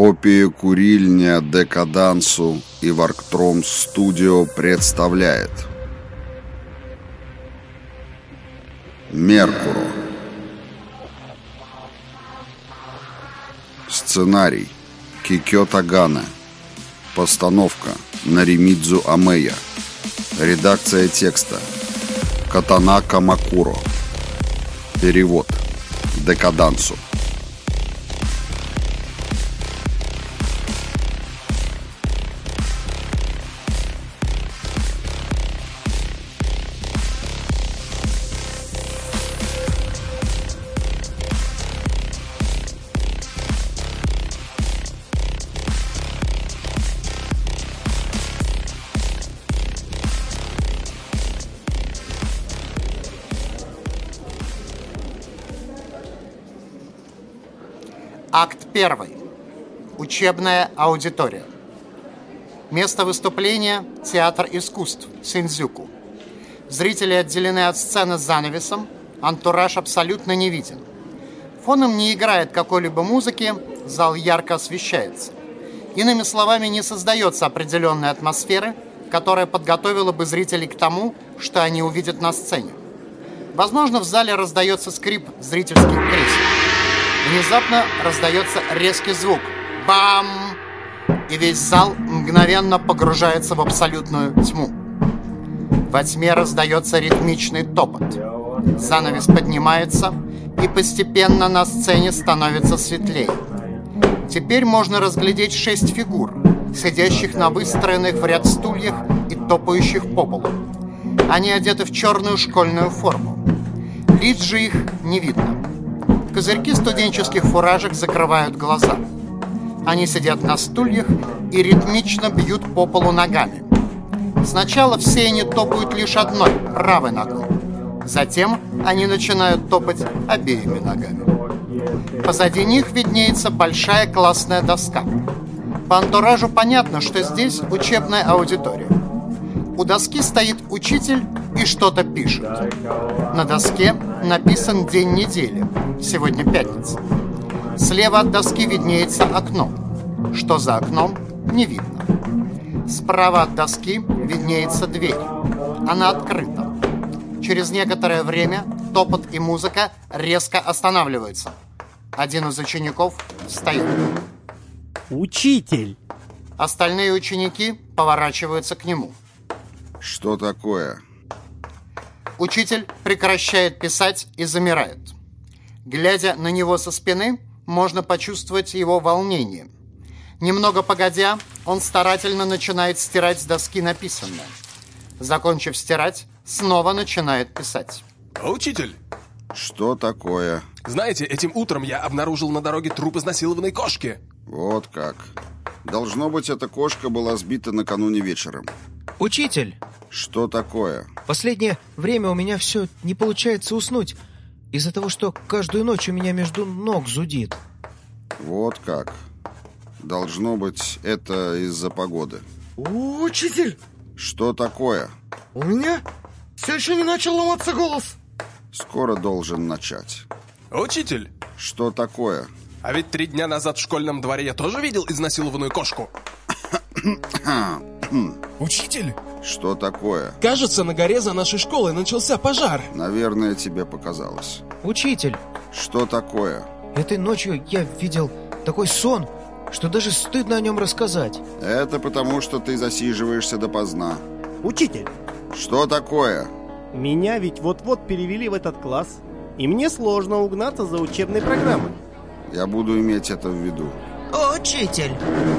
Копия курильня Декадансу и Варктром Студио представляет. Меркуро Сценарий. Кикё Тагане. Постановка. Наримидзу Амея Редакция текста. Катана Камакуро Перевод. Декадансу первый. Учебная аудитория. Место выступления – Театр искусств, Синдзюку. Зрители отделены от сцены занавесом, антураж абсолютно не виден. Фоном не играет какой-либо музыки, зал ярко освещается. Иными словами, не создается определенной атмосферы, которая подготовила бы зрителей к тому, что они увидят на сцене. Возможно, в зале раздается скрип зрительских кресел. Внезапно раздается резкий звук. Бам! И весь зал мгновенно погружается в абсолютную тьму. Во тьме раздается ритмичный топот. Занавес поднимается, и постепенно на сцене становится светлее. Теперь можно разглядеть шесть фигур, сидящих на выстроенных в ряд стульях и топающих по полу. Они одеты в черную школьную форму. Лиц же их не видно. Козырьки студенческих фуражек закрывают глаза. Они сидят на стульях и ритмично бьют по полу ногами. Сначала все они топают лишь одной, правой ногой. Затем они начинают топать обеими ногами. Позади них виднеется большая классная доска. По антуражу понятно, что здесь учебная аудитория. У доски стоит учитель и что-то пишет. На доске написан день недели. Сегодня пятница. Слева от доски виднеется окно. Что за окном, не видно. Справа от доски виднеется дверь. Она открыта. Через некоторое время топот и музыка резко останавливаются. Один из учеников встает. Учитель! Остальные ученики поворачиваются к нему. Что такое? Учитель прекращает писать и замирает. Глядя на него со спины, можно почувствовать его волнение. Немного погодя, он старательно начинает стирать с доски написанное. Закончив стирать, снова начинает писать. Учитель, Что такое? знаете, этим утром я обнаружил на дороге труп изнасилованной кошки. Вот как. Должно быть, эта кошка была сбита накануне вечером. Учитель, Что такое? последнее время у меня все не получается уснуть из-за того, что каждую ночь у меня между ног зудит. Вот как. Должно быть, это из-за погоды. Учитель, Что такое? у меня все еще не начал ломаться голос. Скоро должен начать. Учитель, Что такое? А ведь три дня назад в школьном дворе я тоже видел изнасилованную кошку. Учитель, Что такое? кажется, на горе за нашей школой начался пожар. Наверное, тебе показалось. Учитель, Что такое? этой ночью я видел такой сон, что даже стыдно о нем рассказать. Это потому, что ты засиживаешься допоздна. Учитель! Что такое? Меня ведь вот-вот перевели в этот класс, и мне сложно угнаться за учебной программой. Я буду иметь это в виду. Учитель,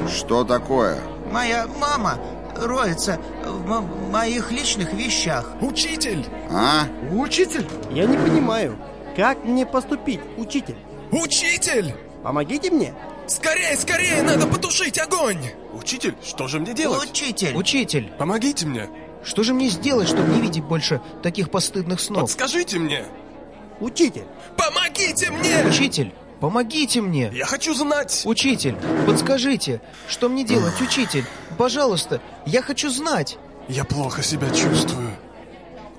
Что такое? моя мама роется в мо- моих личных вещах. Учитель! А? Учитель, Я не понимаю, как мне поступить, учитель? Учитель! Помогите мне! Скорее, скорее, надо потушить огонь! Учитель, что же мне делать? Учитель, Учитель, Помогите мне, что же мне сделать, чтобы не видеть больше таких постыдных снов? подскажите мне. Учитель! Помогите мне! Учитель, помогите мне! Я хочу знать. Учитель, подскажите, что мне делать, учитель? Пожалуйста, я хочу знать. Я плохо себя чувствую.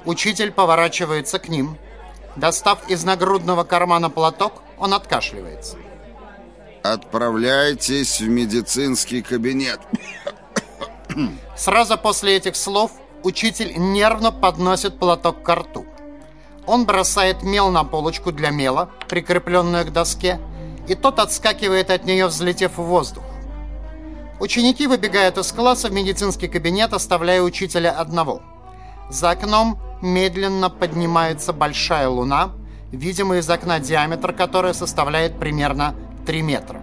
Учитель поворачивается к ним. Достав из нагрудного кармана платок, он откашливается. Отправляйтесь в медицинский кабинет. Сразу после этих слов учитель нервно подносит платок к рту. Он бросает мел на полочку для мела, прикрепленную к доске, и тот отскакивает от нее, взлетев в воздух. Ученики выбегают из класса в медицинский кабинет, оставляя учителя одного. За окном медленно поднимается большая луна, видимо из окна диаметр которой составляет примерно 3 метра.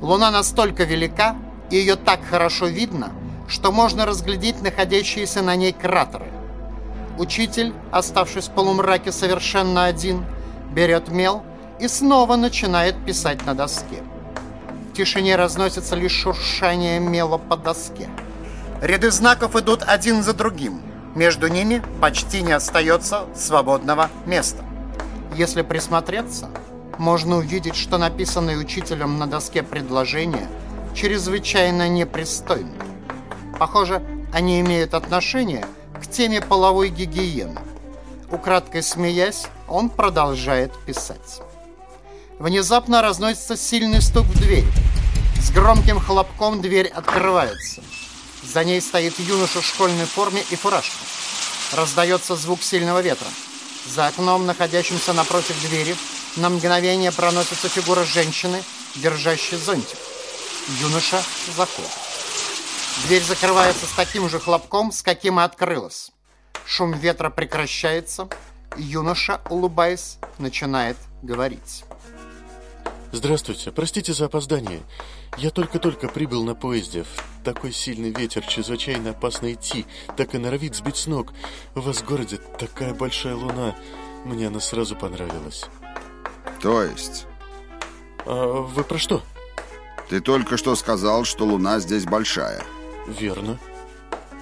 Луна настолько велика, и ее так хорошо видно, что можно разглядеть находящиеся на ней кратеры. Учитель, оставшись в полумраке совершенно один, берет мел и снова начинает писать на доске. В тишине разносится лишь шуршание мела по доске. Ряды знаков идут один за другим. Между ними почти не остается свободного места. Если присмотреться, можно увидеть, что написанные учителем на доске предложения чрезвычайно непристойны. Похоже, они имеют отношение к теме половой гигиены. Украдкой смеясь, он продолжает писать. Внезапно разносится сильный стук в дверь. С громким хлопком дверь открывается. За ней стоит юноша в школьной форме и фуражке. Раздается звук сильного ветра. За окном, находящимся напротив двери, на мгновение проносится фигура женщины, держащей зонтик. Юноша заходит. Дверь закрывается с таким же хлопком, с каким и открылась. Шум ветра прекращается. Юноша, улыбаясь, начинает говорить. Здравствуйте, простите за опоздание. Я только-только прибыл на поезде. В такой сильный ветер, чрезвычайно опасно идти. Так и норовит сбить с ног. У вас в городе такая большая луна. Мне она сразу понравилась. То есть? А вы про что? Ты только что сказал, что луна здесь большая. Верно.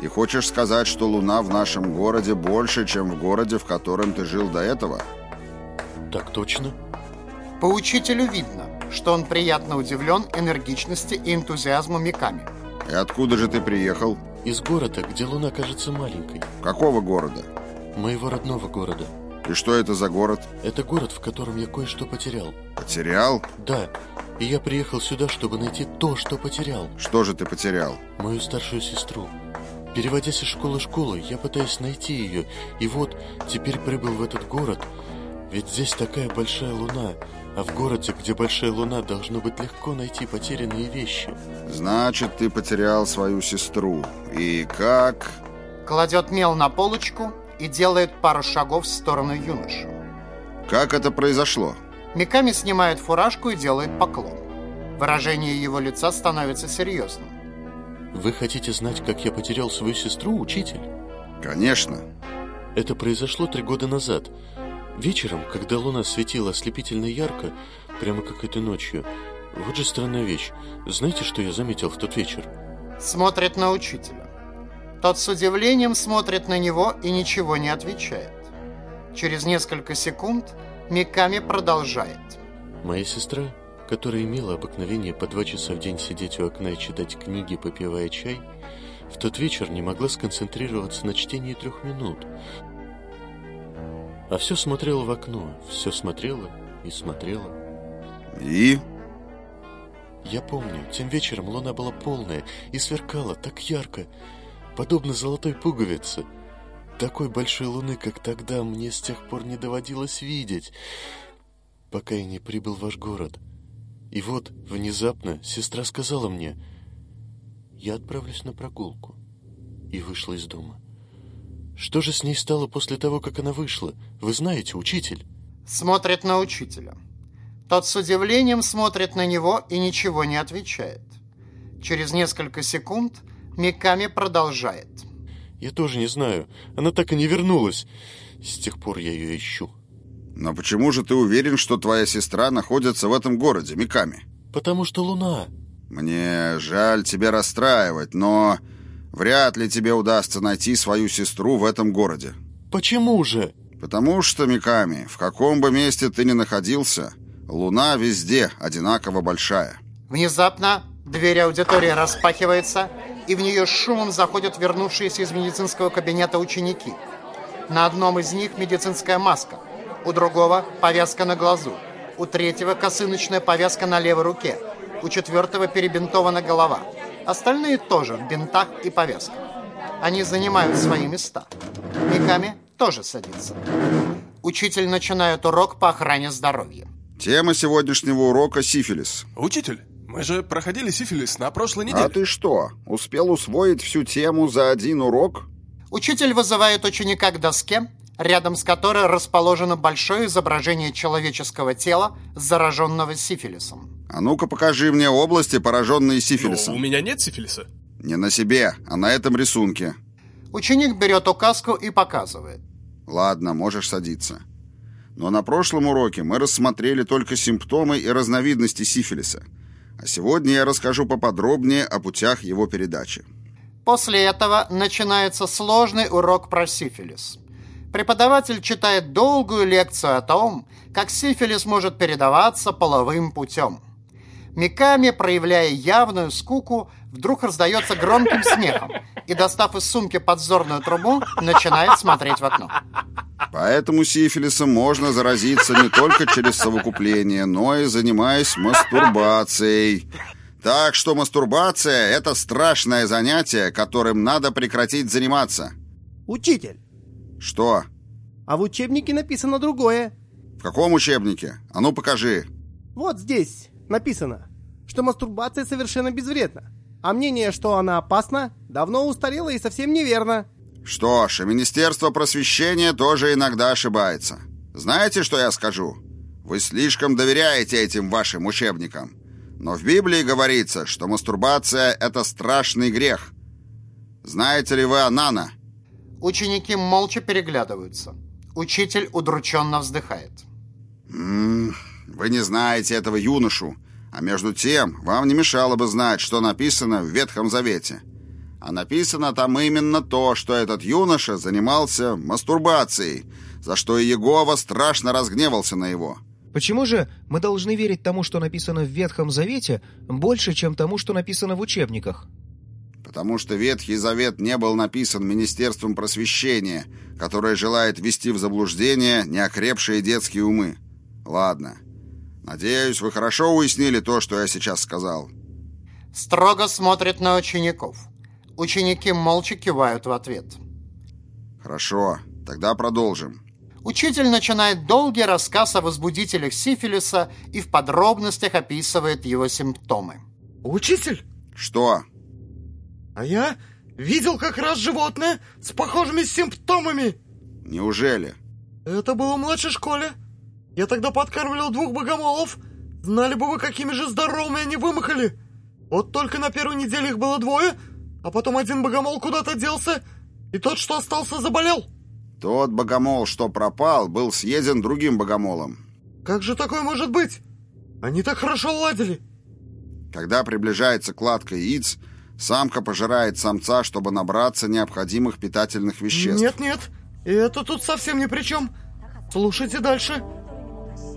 И хочешь сказать, что луна в нашем городе больше, чем в городе, в котором ты жил до этого? Так точно. По учителю видно, что он приятно удивлен энергичности и энтузиазму Миками. И откуда же ты приехал? Из города, где луна кажется маленькой. Какого города? Моего родного города. И что это за город? Это город, в котором я кое-что потерял. Потерял? Да. И я приехал сюда, чтобы найти то, что потерял. Что же ты потерял? Мою старшую сестру. Переводясь из школы в школу, я пытаюсь найти ее. И вот, теперь прибыл в этот город. Ведь здесь такая большая луна. А в городе, где большая луна, должно быть легко найти потерянные вещи. Значит, ты потерял свою сестру. И как? Кладет мел на полочку и делает пару шагов в сторону юноши. Как это произошло? Миками снимает фуражку и делает поклон. Выражение его лица становится серьезным. Вы хотите знать, как я потерял свою сестру, учитель? Конечно. Это произошло три года назад. Вечером, когда луна светила ослепительно ярко, прямо как этой ночью. Вот же странная вещь. Знаете, что я заметил в тот вечер? Смотрит на учителя. Тот с удивлением смотрит на него и ничего не отвечает. Через несколько секунд Миками продолжает. Моя сестра, которая имела обыкновение по два часа в день сидеть у окна и читать книги, попивая чай, в тот вечер не могла сконцентрироваться на чтении трех минут. А все смотрела в окно, все смотрела и смотрела. И? Я помню, тем вечером луна была полная и сверкала так ярко, подобно золотой пуговице. Такой большой луны, как тогда, мне с тех пор не доводилось видеть, пока я не прибыл в ваш город. И вот, внезапно, сестра сказала мне, я отправлюсь на прогулку, и вышла из дома. Что же с ней стало после того, как она вышла? Вы знаете, учитель? Смотрит на учителя. Тот с удивлением смотрит на него и ничего не отвечает. Через несколько секунд Миками продолжает. Я тоже не знаю. Она так и не вернулась. С тех пор я ее ищу. Но почему же ты уверен, что твоя сестра находится в этом городе, Миками? Потому что луна. Мне жаль тебя расстраивать, но вряд ли тебе удастся найти свою сестру в этом городе. Почему же? Потому что, Миками, в каком бы месте ты ни находился, луна везде одинаково большая. Внезапно дверь аудитории распахивается, и в нее шумом заходят вернувшиеся из медицинского кабинета ученики. На одном из них медицинская маска, у другого повязка на глазу, у третьего косыночная повязка на левой руке, У четвертого перебинтована голова. Остальные тоже в бинтах и повязках. Они занимают свои места. Миками тоже садится. Учитель начинает урок по охране здоровья. Тема сегодняшнего урока – сифилис. Учитель, мы же проходили сифилис на прошлой неделе. А ты что, успел усвоить всю тему за один урок? Учитель вызывает ученика к доске, рядом с которой расположено большое изображение человеческого тела, зараженного сифилисом. А ну-ка покажи мне области, пораженные Ну, сифилисом. у меня нет сифилиса. Не на себе, а на этом рисунке. Ученик берет указку и показывает. Ладно, можешь садиться. Но на прошлом уроке мы рассмотрели только симптомы и разновидности сифилиса. А сегодня я расскажу поподробнее о путях его передачи. После этого начинается сложный урок про сифилис. Преподаватель читает долгую лекцию о том, как сифилис может передаваться половым путем. Миками, проявляя явную скуку, вдруг раздается громким смехом и, достав из сумки подзорную трубу, начинает смотреть в окно. Поэтому сифилисом можно заразиться не только через совокупление, но и занимаясь мастурбацией. Так что мастурбация – это страшное занятие, которым надо прекратить заниматься. Учитель, Что? а в учебнике написано другое. В каком учебнике? А ну покажи. Вот здесь написано, что мастурбация совершенно безвредна. А мнение, что она опасна, давно устарело и совсем неверно. Что ж, и Министерство просвещения тоже иногда ошибается. Знаете, что я скажу? Вы слишком доверяете этим вашим учебникам. Но в Библии говорится, что мастурбация – это страшный грех. Знаете ли вы Анана? Ученики молча переглядываются. Учитель удрученно вздыхает. М, Вы не знаете этого юношу. А между тем, вам не мешало бы знать, что написано в Ветхом Завете. А написано там именно то, что этот юноша занимался мастурбацией, за что и Егова страшно разгневался на его. Почему же мы должны верить тому, что написано в Ветхом Завете, больше, чем тому, что написано в учебниках? Потому что Ветхий Завет не был написан Министерством просвещения, которое желает ввести в заблуждение неокрепшие детские умы. Ладно. Надеюсь, вы хорошо уяснили то, что я сейчас сказал. Строго смотрит на учеников. Ученики молча кивают в ответ. Хорошо, тогда продолжим. Учитель начинает долгий рассказ о возбудителях сифилиса и в подробностях описывает его симптомы. Учитель, Что? а я видел как раз животное с похожими симптомами. Неужели? Это было в младшей школе. Я тогда подкармливал двух богомолов. Знали бы вы, какими же здоровыми они вымахали. Вот только на первой неделе их было двое, а потом один богомол куда-то делся, и тот, что остался, заболел. Тот богомол, что пропал, был съеден другим богомолом. Как же такое может быть? Они так хорошо ладили. Когда приближается кладка яиц, самка пожирает самца, чтобы набраться необходимых питательных веществ. Нет-нет, это тут совсем ни при чем. Слушайте дальше.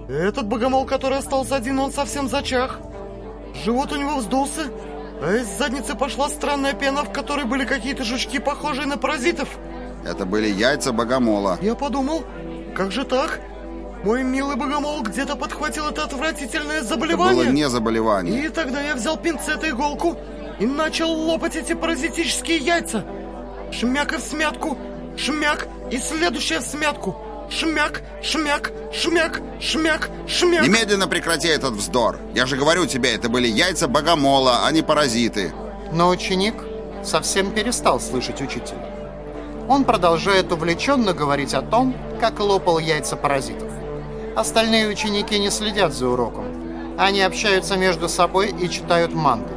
Этот богомол, который остался один, он совсем зачах. Живот у него вздулся, а из задницы пошла странная пена, в которой были какие-то жучки, похожие на паразитов. Это были яйца богомола. Я подумал, как же так? Мой милый богомол где-то подхватил это отвратительное Это заболевание. было не заболевание. И тогда я взял пинцет и иголку и начал лопать эти паразитические яйца. Шмяк и в смятку, шмяк и следующее в смятку. Шмяк, шмяк, шмяк, шмяк, шмяк. Немедленно прекрати этот вздор. Я же говорю тебе, это были яйца богомола, а не паразиты. Но ученик совсем перестал слышать учителя. Он продолжает увлеченно говорить о том, как лопал яйца паразитов. Остальные ученики не следят за уроком. Они общаются между собой и читают мангу.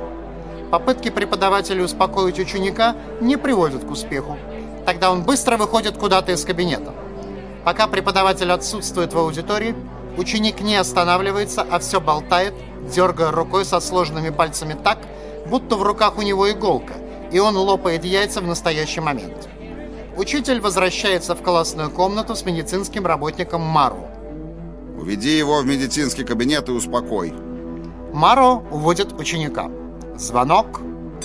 Попытки преподавателя успокоить ученика не приводят к успеху. Тогда он быстро выходит куда-то из кабинета. Пока преподаватель отсутствует в аудитории, ученик не останавливается, а все болтает, дергая рукой со сложными пальцами так, будто в руках у него иголка, и он лопает яйца в настоящий момент. Учитель возвращается в классную комнату с медицинским работником Мару. Уведи его в медицинский кабинет и успокой. Маро уводит ученика. Звонок,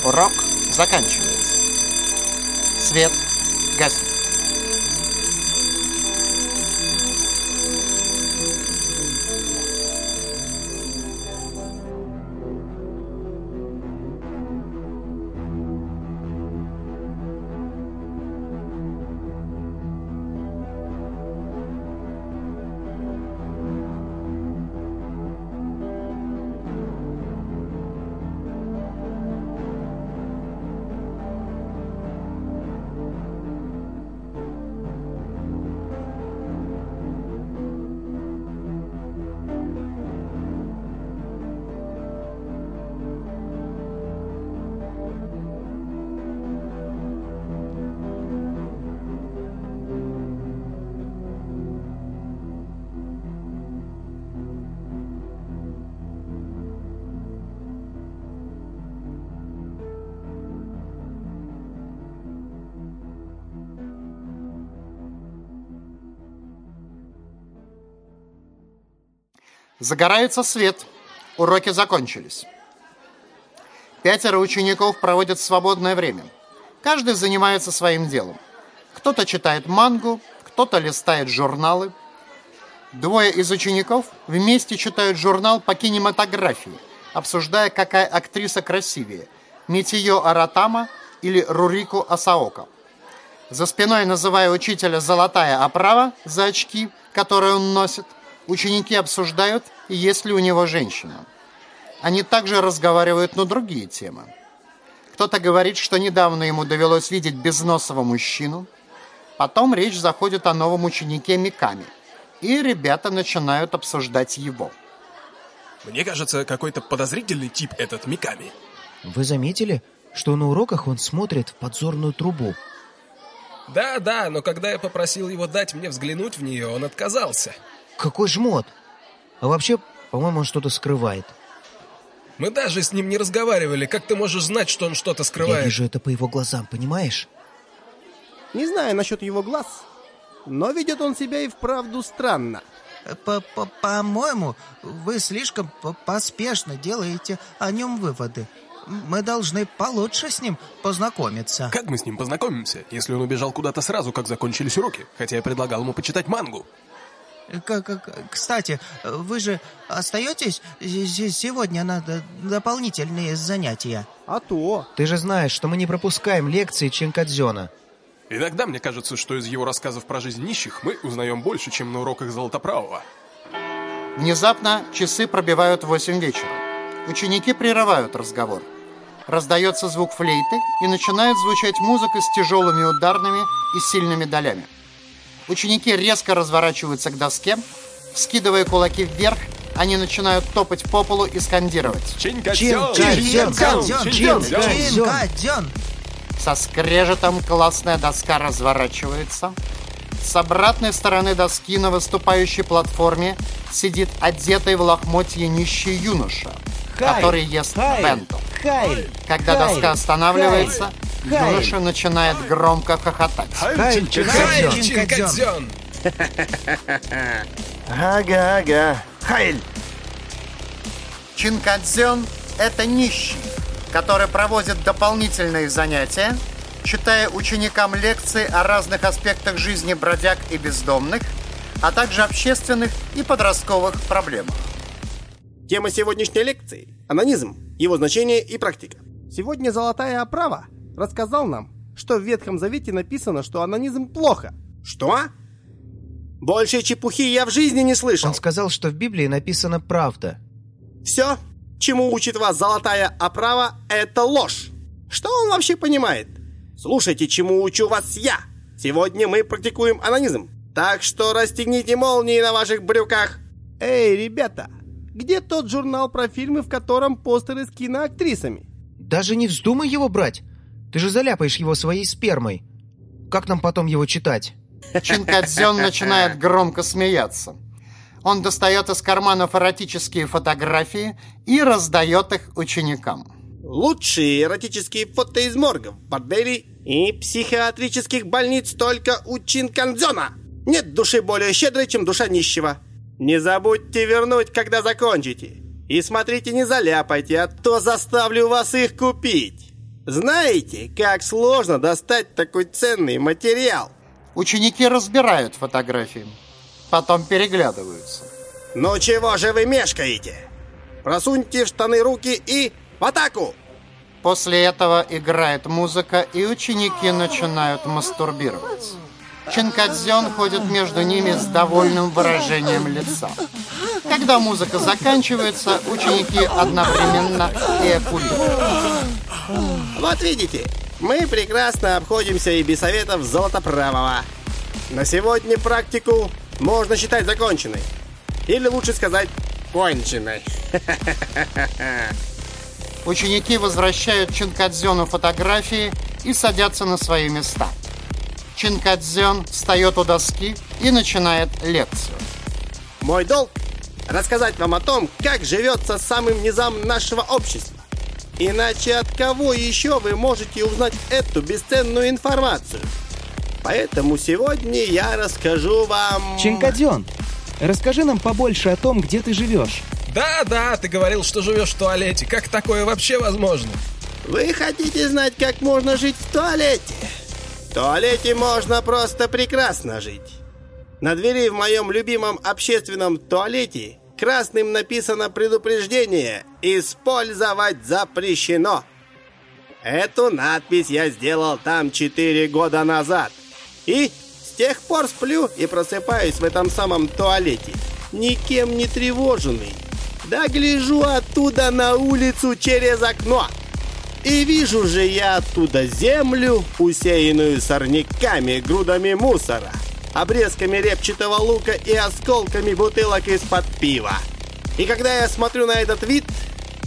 урок заканчивается. Свет гаснет. Загорается свет. Уроки закончились. Пятеро учеников проводят свободное время. Каждый занимается своим делом. Кто-то читает мангу, кто-то листает журналы. Двое из учеников вместе читают журнал по кинематографии, обсуждая, какая актриса красивее – Митио Аратама или Рурику Асаока. За спиной, называя учителя «золотая оправа» за очки, которые он носит, ученики обсуждают, есть ли у него женщина. Они также разговаривают на другие темы. Кто-то говорит, что недавно ему довелось видеть безносого мужчину. Потом речь заходит о новом ученике Миками. И ребята начинают обсуждать его. Мне кажется, какой-то подозрительный тип этот Миками. Вы заметили, что на уроках он смотрит в подзорную трубу? Да, да, но когда я попросил его дать мне взглянуть в нее, он отказался. Какой жмот! А вообще, по-моему, он что-то скрывает. Мы даже с ним не разговаривали. Как ты можешь знать, что он что-то Я скрывает? вижу это по его глазам, понимаешь? Не знаю насчет его глаз, но ведет он себя и вправду странно. По- по- По-моему, вы слишком по- поспешно делаете о нем выводы. Мы должны получше с ним познакомиться. Как мы с ним познакомимся, если он убежал куда-то сразу, как закончились уроки? Хотя я предлагал ему почитать мангу. К- к- Кстати, вы же остаетесь сегодня на д- дополнительные занятия? А то. Ты же знаешь, что мы не пропускаем лекции Чинкадзёна. Иногда мне кажется, что из его рассказов про жизнь нищих мы узнаем больше, чем на уроках Золотоправого. Внезапно часы пробивают 8 вечера. Ученики прерывают разговор. Раздается звук флейты и начинает звучать музыка с тяжелыми ударными и сильными долями. Ученики резко разворачиваются к доске, вскидывая кулаки вверх, они начинают топать по полу и скандировать. Со скрежетом классная доска разворачивается. С обратной стороны доски на выступающей платформе сидит одетый в лохмотье нищий юноша, который ест бенто. Хайль! Когда доска останавливается, юноша начинает громко хохотать. Ага, ага. Хайль! Чинкадзён – это нищий, который проводит дополнительные занятия, читая ученикам лекции о разных аспектах жизни бродяг и бездомных, а также общественных и подростковых проблемах. Тема сегодняшней лекции – анонизм, его значение и практика. Сегодня Золотая Оправа рассказал нам, что в Ветхом Завете написано, что анонизм плохо. Что? Больше чепухи я в жизни не слышал. Он сказал, что в Библии написана правда. Все, чему учит вас Золотая Оправа, это ложь. Что он вообще понимает? Слушайте, чему учу вас я. Сегодня мы практикуем анонизм. Так что расстегните молнии на ваших брюках. Эй, ребята, где тот журнал про фильмы, в котором постеры с киноактрисами? Даже не вздумай его брать. Ты же заляпаешь его своей спермой. Как нам потом его читать? Чинкадзён начинает громко смеяться. Он достает из карманов эротические фотографии и раздает их ученикам. Лучшие эротические фото из моргов, борделей и психиатрических больниц только у Чинканзона. Нет души более щедрой, чем душа нищего. Не забудьте вернуть, когда закончите. И смотрите, не заляпайте, а то заставлю вас их купить. Знаете, как сложно достать такой ценный материал? Ученики разбирают фотографии, потом переглядываются. Ну чего же вы мешкаете? Просуньте в штаны руки и в атаку! После этого играет музыка, и ученики начинают мастурбировать. Чинкадзён ходит между ними с довольным выражением лица. Когда музыка заканчивается, ученики одновременно эякулируют. Вот видите, мы прекрасно обходимся и без советов Золотоправого. На сегодня практику можно считать законченной. Или лучше сказать, конченной. Ученики возвращают Чинкадзёну фотографии и садятся на свои места. Чинкадзён встает у доски и начинает лекцию. Мой долг – рассказать вам о том, как живется самым низам нашего общества. Иначе от кого еще вы можете узнать эту бесценную информацию? Поэтому сегодня я расскажу вам... Чинкадзён, расскажи нам побольше о том, где ты живешь. Да-да, ты говорил, что живешь в туалете. Как такое вообще возможно? Вы хотите знать, как можно жить в туалете? В туалете можно просто прекрасно жить. На двери в моем любимом общественном туалете красным написано предупреждение «Использовать запрещено». Эту надпись я сделал там 4 года назад. И с тех пор сплю и просыпаюсь в этом самом туалете, никем не тревоженный. Да гляжу оттуда на улицу через окно. И вижу же я оттуда землю, усеянную сорняками, грудами мусора, обрезками репчатого лука и осколками бутылок из-под пива. И когда я смотрю на этот вид,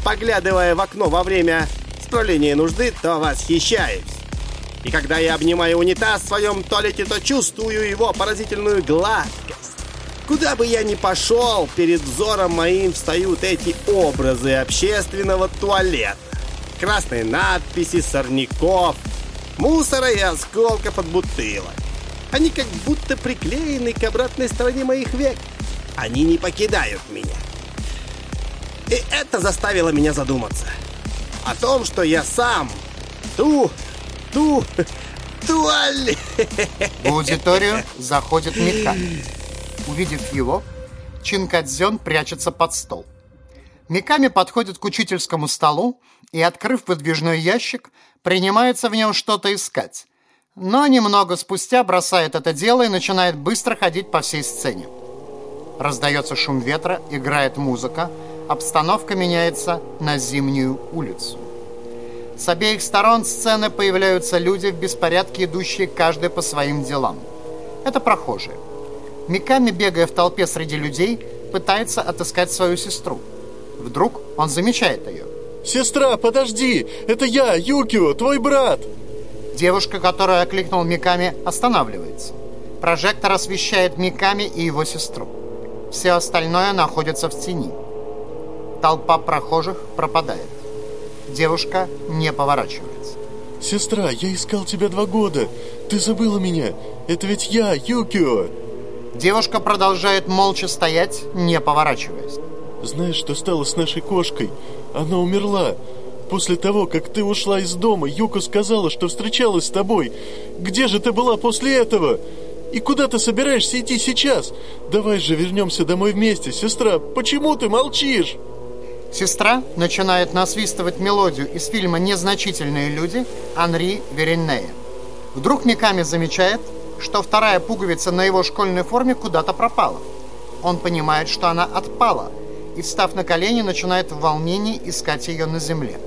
поглядывая в окно во время справления нужды, то восхищаюсь. И когда я обнимаю унитаз в своем туалете, то чувствую его поразительную гладкость. Куда бы я ни пошел, перед взором моим встают эти образы общественного туалета. Красные надписи, сорняков, мусора и осколков от бутылок. Они как будто приклеены к обратной стороне моих век. Они не покидают меня. И это заставило меня задуматься. О том, что я сам ту ту... туалет. В аудиторию заходит Мика. Увидев его, Чинкадзен прячется под стол. Миками подходит к учительскому столу и, открыв выдвижной ящик, принимается в нем что-то искать. Но немного спустя бросает это дело и начинает быстро ходить по всей сцене. Раздается шум ветра, играет музыка, обстановка меняется на зимнюю улицу. С обеих сторон сцены появляются люди в беспорядке, идущие каждый по своим делам. Это прохожие. Миками, бегая в толпе среди людей, пытается отыскать свою сестру. Вдруг он замечает ее. «Сестра, подожди! Это я, Юкио, твой брат!» Девушка, которая окликнул Миками, останавливается. Прожектор освещает Миками и его сестру. Все остальное находится в тени. Толпа прохожих пропадает. Девушка не поворачивается. «Сестра, я искал тебя два года. Ты забыла меня. Это ведь я, Юкио!» Девушка продолжает молча стоять, не поворачиваясь. «Знаешь, что стало с нашей кошкой? Она умерла. После того, как ты ушла из дома, Юко сказала, что встречалась с тобой. Где же ты была после этого? И куда ты собираешься идти сейчас? Давай же вернемся домой вместе, сестра. Почему ты молчишь?» Сестра начинает насвистывать мелодию из фильма «Незначительные люди» Анри Вереннея. Вдруг Миками замечает, что вторая пуговица на его школьной форме куда-то пропала. Он понимает, что она отпала, и, встав на колени, начинает в волнении искать ее на земле.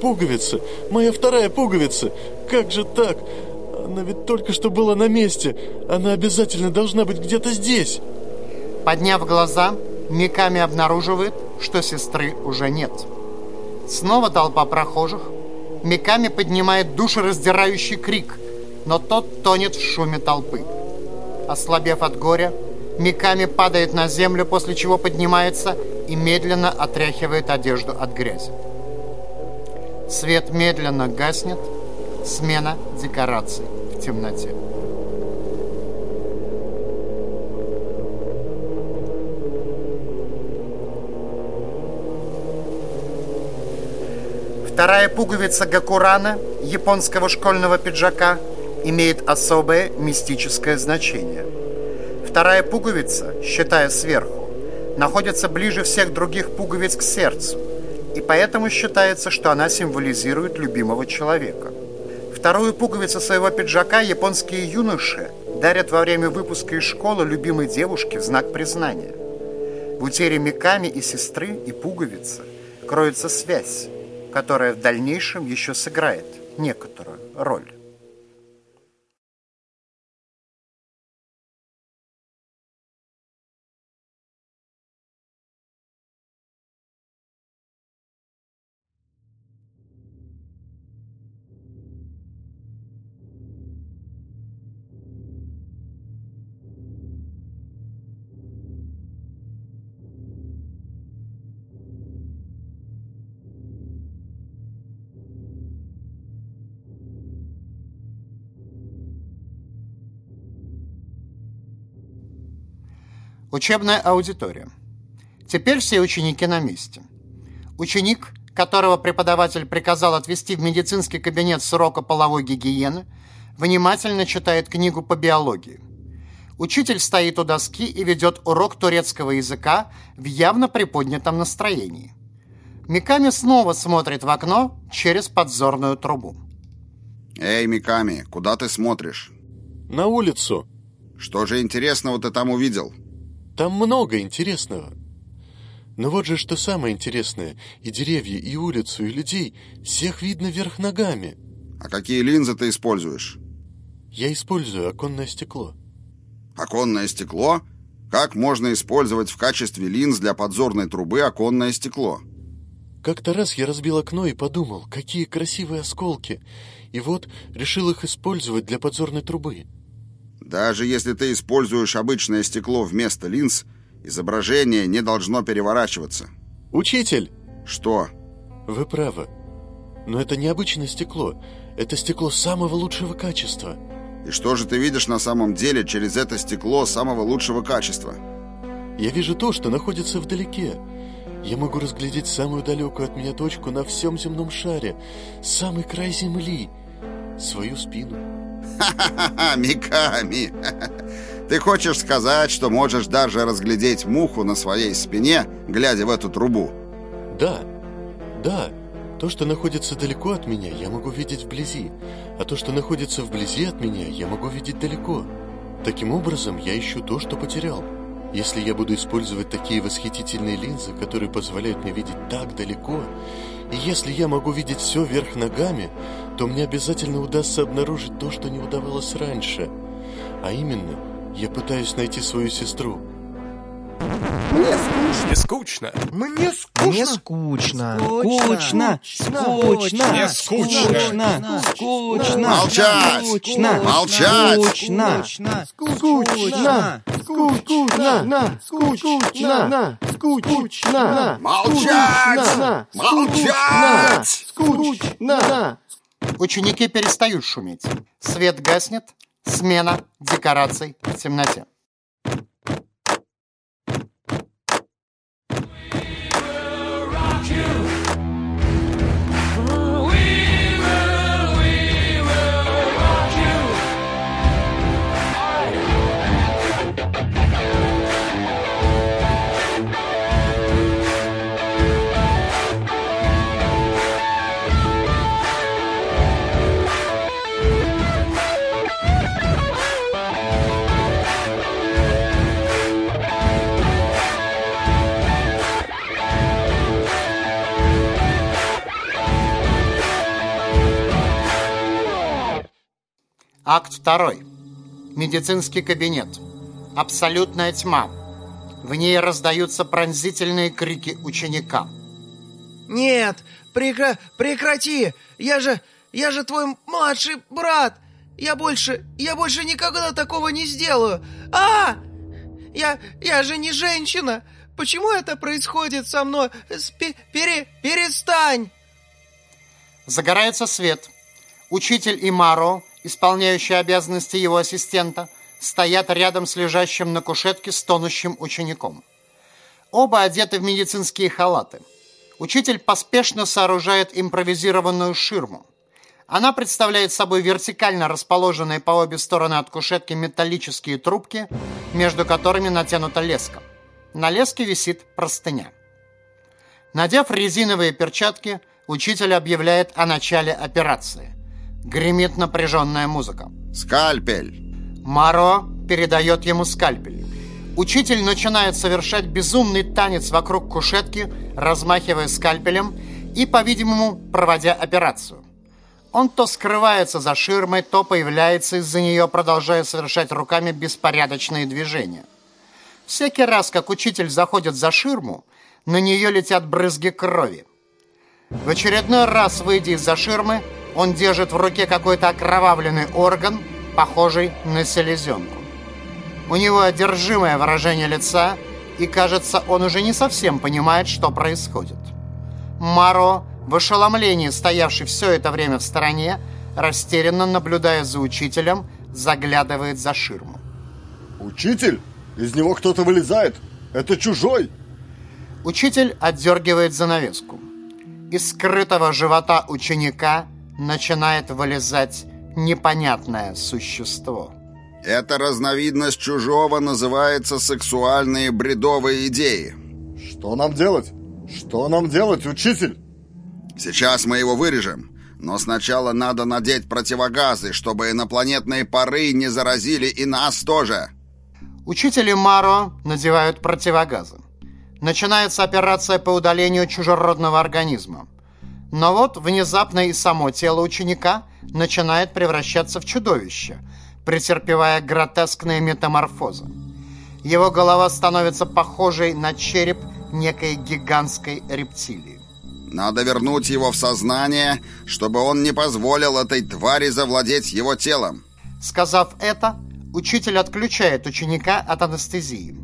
Пуговица! Моя вторая пуговица! Как же так? Она ведь только что была на месте. Она обязательно должна быть где-то здесь. Подняв глаза, Миками обнаруживает, что сестры уже нет. Снова толпа прохожих. Миками поднимает душераздирающий крик, но тот тонет в шуме толпы. Ослабев от горя, Миками падает на землю, после чего поднимается и медленно отряхивает одежду от грязи. Свет медленно гаснет, смена декораций в темноте. Вторая пуговица Гакурана, японского школьного пиджака, имеет особое мистическое значение. Вторая пуговица, считая сверху, находится ближе всех других пуговиц к сердцу, и поэтому считается, что она символизирует любимого человека. Вторую пуговицу своего пиджака японские юноши дарят во время выпуска из школы любимой девушке в знак признания. В утере Миками и сестры и пуговицы кроется связь, которая в дальнейшем еще сыграет некоторую роль. Учебная аудитория. Теперь все ученики на месте. Ученик, которого преподаватель приказал отвести в медицинский кабинет срока половой гигиены, внимательно читает книгу по биологии. Учитель стоит у доски и ведет урок турецкого языка в явно приподнятом настроении. Миками снова смотрит в окно через подзорную трубу. Эй, Миками, куда ты смотришь? На улицу. Что же интересного ты там увидел? Там много интересного. Но вот же что самое интересное. И деревья, и улицу, и людей. Всех видно вверх ногами. А какие линзы ты используешь? Я использую оконное стекло. Оконное стекло? Как можно использовать в качестве линз для подзорной трубы оконное стекло? Как-то раз я разбил окно и подумал, какие красивые осколки. И вот решил их использовать для подзорной трубы. Даже если ты используешь обычное стекло вместо линз, изображение не должно переворачиваться. Учитель! Что? Вы правы. Но это не обычное стекло. Это стекло самого лучшего качества. И что же ты видишь на самом деле через это стекло самого лучшего качества? Я вижу то, что находится вдалеке. Я могу разглядеть самую далекую от меня точку на всем земном шаре, самый край земли, свою спину. Ха-ха-ха, Миками! Ты хочешь сказать, что можешь даже разглядеть муху на своей спине, глядя в эту трубу? Да, да. То, что находится далеко от меня, я могу видеть вблизи, а то, что находится вблизи от меня, я могу видеть далеко. Таким образом, я ищу то, что потерял. Если я буду использовать такие восхитительные линзы, которые позволяют мне видеть так далеко, если я могу видеть все вверх ногами, то мне обязательно удастся обнаружить то, что не удавалось раньше. А именно, я пытаюсь найти свою сестру. Мне скучно. Не скучно. Мне скучно. Мне скучно. Скучно. Скучно. Мне скучно. Скучно. Молчать! Скучно. Молчать! Скучно. Скучно. Скучно. Скучно. Скучно. Скучно. Молчать! Молчать! Скучно. Ученики перестают шуметь. Свет гаснет. Смена декораций в темноте. Акт второй. Медицинский кабинет. Абсолютная тьма. В ней раздаются пронзительные крики ученика. Нет, прекра... прекрати! Я же... я же твой младший брат! Я больше... я больше никогда такого не сделаю! А! Я... я же не женщина! Почему это происходит со мной? Спи... Пере... перестань! Загорается свет. Учитель и Маро, исполняющий обязанности его ассистента, стоят рядом с лежащим на кушетке стонущим учеником. Оба одеты в медицинские халаты. Учитель поспешно сооружает импровизированную ширму. Она представляет собой вертикально расположенные по обе стороны от кушетки металлические трубки, между которыми натянута леска. На леске висит простыня. Надев резиновые перчатки, учитель объявляет о начале операции. Гремит напряженная музыка. Скальпель! Маро передает ему скальпель. Учитель начинает совершать безумный танец вокруг кушетки, размахивая скальпелем и, по-видимому, проводя операцию. Он то скрывается за ширмой, то появляется из-за нее, продолжая совершать руками беспорядочные движения. Всякий раз, как учитель заходит за ширму, на нее летят брызги крови. В очередной раз, выйдя из-за ширмы, он держит в руке какой-то окровавленный орган, похожий на селезенку. У него одержимое выражение лица, и, кажется, он уже не совсем понимает, что происходит. Маро, в ошеломлении стоявший все это время в стороне, растерянно наблюдая за учителем, заглядывает за ширму. Учитель, Из него кто-то вылезает. Это чужой. Учитель отдергивает занавеску. Из скрытого живота ученика начинает вылезать непонятное существо. Эта разновидность чужого называется сексуальные бредовые идеи. Что нам делать? Что нам делать, учитель? Сейчас мы его вырежем. Но сначала надо надеть противогазы, чтобы инопланетные пары не заразили и нас тоже. Учители Маро надевают противогазы. Начинается операция по удалению чужеродного организма. Но вот внезапно и само тело ученика начинает превращаться в чудовище, претерпевая гротескные метаморфозы. Его голова становится похожей на череп некой гигантской рептилии. Надо вернуть его в сознание, чтобы он не позволил этой твари завладеть его телом. Сказав это, учитель отключает ученика от анестезии.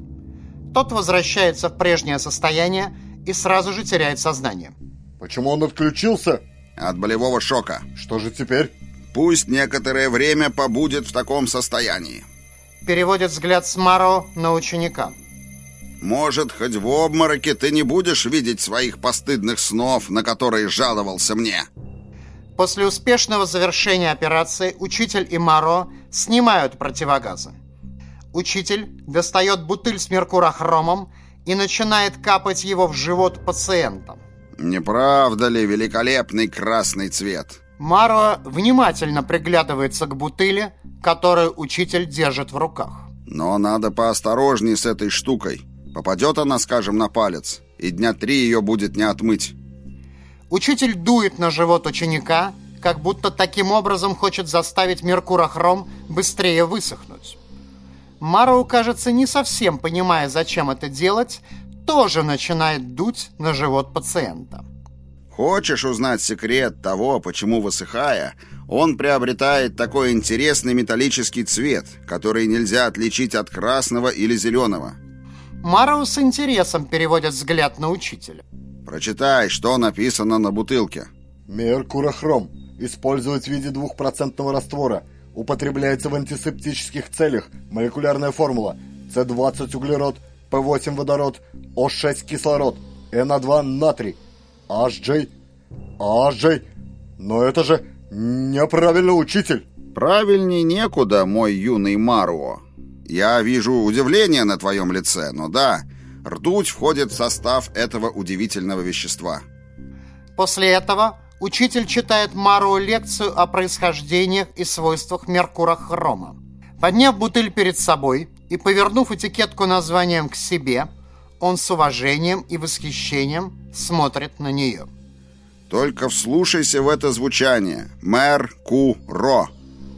Тот возвращается в прежнее состояние и сразу же теряет сознание. Почему он отключился? От болевого шока. Что же теперь? Пусть некоторое время побудет в таком состоянии. Переводит взгляд с Маро на ученика. Может, хоть в обмороке ты не будешь видеть своих постыдных снов, на которые жаловался мне. После успешного завершения операции учитель и Маро снимают противогазы. Учитель достает бутыль с меркурохромом и начинает капать его в живот пациентам. Не правда ли великолепный красный цвет? Маро внимательно приглядывается к бутыли, которую учитель держит в руках. Но надо поосторожней с этой штукой. Попадет она, скажем, на палец, и дня три ее будет не отмыть. Учитель дует на живот ученика, как будто таким образом хочет заставить меркурохром быстрее высохнуть. Маро, кажется, не совсем понимая, зачем это делать, тоже начинает дуть на живот пациента. Хочешь узнать секрет того, почему, высыхая, он приобретает такой интересный металлический цвет, который нельзя отличить от красного или зеленого? Маро с интересом переводит взгляд на учителя. Прочитай, что написано на бутылке. Меркурохром. Использовать в виде двухпроцентного раствора. Употребляется в антисептических целях. Молекулярная формула. С20 углерод, П8 водород, О6 кислород, На2 натрий, HJ, HJ. Но это же неправильно, учитель. Правильней некуда, мой юный Маруо. Я вижу удивление на твоем лице, но да, ртуть входит в состав этого удивительного вещества. После этого учитель читает Мару лекцию о происхождениях и свойствах меркурохрома. Подняв бутыль перед собой и повернув этикетку названием к себе, он с уважением и восхищением смотрит на нее. Только вслушайся в это звучание. Мер-ку-ро.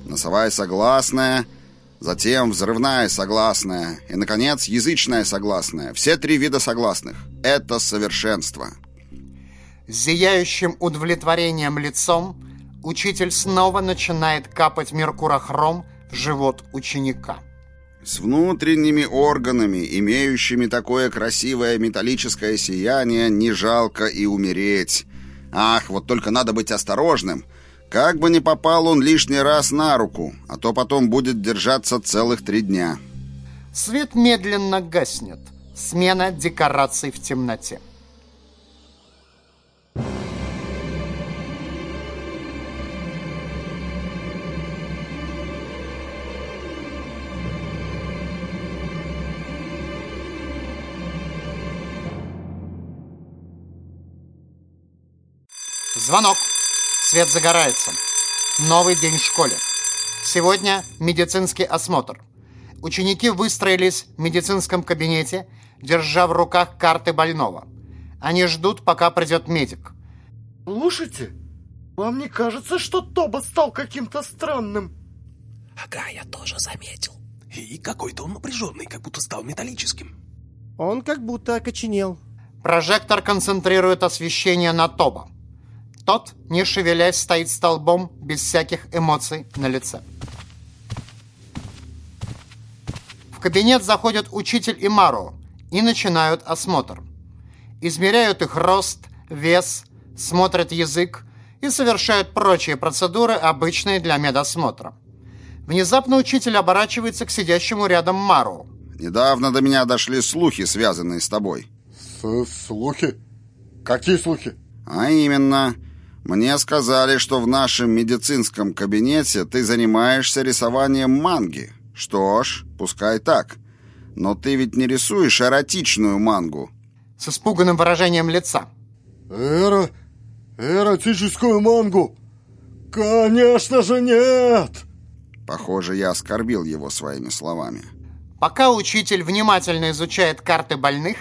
Носовая согласная – Затем взрывная согласная. И, наконец, язычная согласная. Все три вида согласных. Это совершенство. зияющим удовлетворением лицом учитель снова начинает капать меркурохром в живот ученика. С внутренними органами, имеющими такое красивое металлическое сияние, не жалко и умереть. Ах, вот только надо быть осторожным — как бы не попал он лишний раз на руку, а то потом будет держаться целых три дня. Свет медленно гаснет. Смена декораций в темноте. Звонок. Свет загорается. Новый день в школе. Сегодня медицинский осмотр. Ученики выстроились в медицинском кабинете, держа в руках карты больного. Они ждут, пока придет медик. Слушайте, вам не кажется, что Тоба стал каким-то странным? Ага, я тоже заметил. И какой-то он напряженный, как будто стал металлическим. Он как будто окоченел. Прожектор концентрирует освещение на Тоба. Тот, не шевелясь, стоит столбом, без всяких эмоций на лице. В кабинет заходят учитель и Мару и начинают осмотр. Измеряют их рост, вес, смотрят язык и совершают прочие процедуры, обычные для медосмотра. Внезапно учитель оборачивается к сидящему рядом Мару. Недавно до меня дошли слухи, связанные с тобой. С слухи? Какие слухи? А именно, мне сказали, что в нашем медицинском кабинете ты занимаешься рисованием манги. Что ж, пускай так. Но ты ведь не рисуешь эротичную мангу. С испуганным выражением лица. Эро... эротическую мангу? Конечно же нет! Похоже, я оскорбил его своими словами. Пока учитель внимательно изучает карты больных,